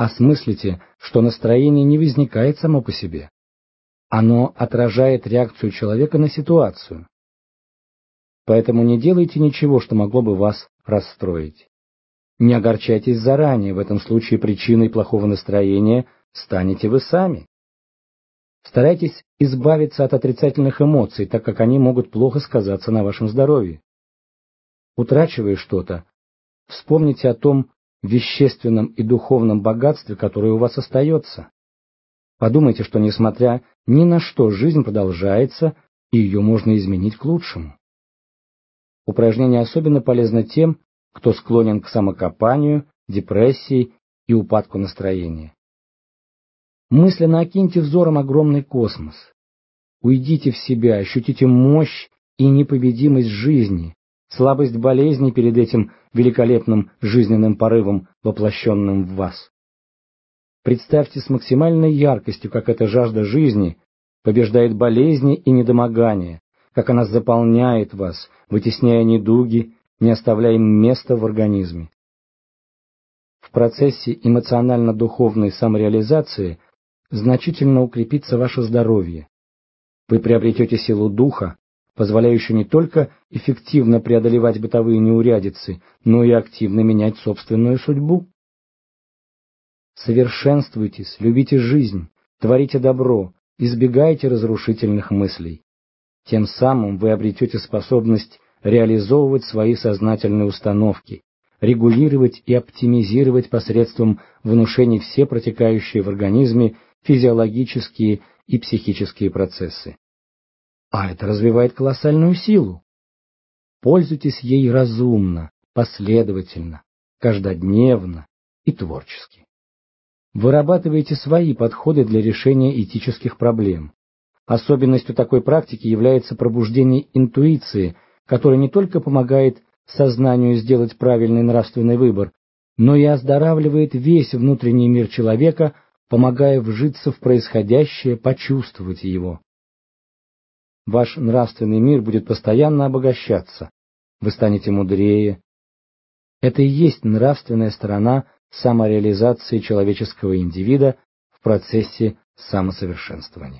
осмыслите, что настроение не возникает само по себе. Оно отражает реакцию человека на ситуацию. Поэтому не делайте ничего, что могло бы вас расстроить. Не огорчайтесь заранее, в этом случае причиной плохого настроения станете вы сами. Старайтесь избавиться от отрицательных эмоций, так как они могут плохо сказаться на вашем здоровье. Утрачивая что-то, вспомните о том вещественном и духовном богатстве, которое у вас остается. Подумайте, что несмотря ни на что жизнь продолжается, и ее можно изменить к лучшему. Упражнение особенно полезно тем, кто склонен к самокопанию, депрессии и упадку настроения. Мысленно окиньте взором огромный космос. Уйдите в себя, ощутите мощь и непобедимость жизни, слабость болезни перед этим великолепным жизненным порывом, воплощенным в вас. Представьте с максимальной яркостью, как эта жажда жизни побеждает болезни и недомогания, как она заполняет вас, вытесняя недуги, не оставляя места в организме. В процессе эмоционально-духовной самореализации значительно укрепится ваше здоровье. Вы приобретете силу духа, позволяющую не только эффективно преодолевать бытовые неурядицы, но и активно менять собственную судьбу. Совершенствуйтесь, любите жизнь, творите добро, избегайте разрушительных мыслей. Тем самым вы обретете способность реализовывать свои сознательные установки, регулировать и оптимизировать посредством внушений все протекающие в организме физиологические и психические процессы. А это развивает колоссальную силу. Пользуйтесь ей разумно, последовательно, каждодневно и творчески. Вырабатывайте свои подходы для решения этических проблем. Особенностью такой практики является пробуждение интуиции, которая не только помогает сознанию сделать правильный нравственный выбор, но и оздоравливает весь внутренний мир человека, помогая вжиться в происходящее, почувствовать его. Ваш нравственный мир будет постоянно обогащаться, вы станете мудрее. Это и есть нравственная сторона самореализации человеческого индивида в процессе самосовершенствования.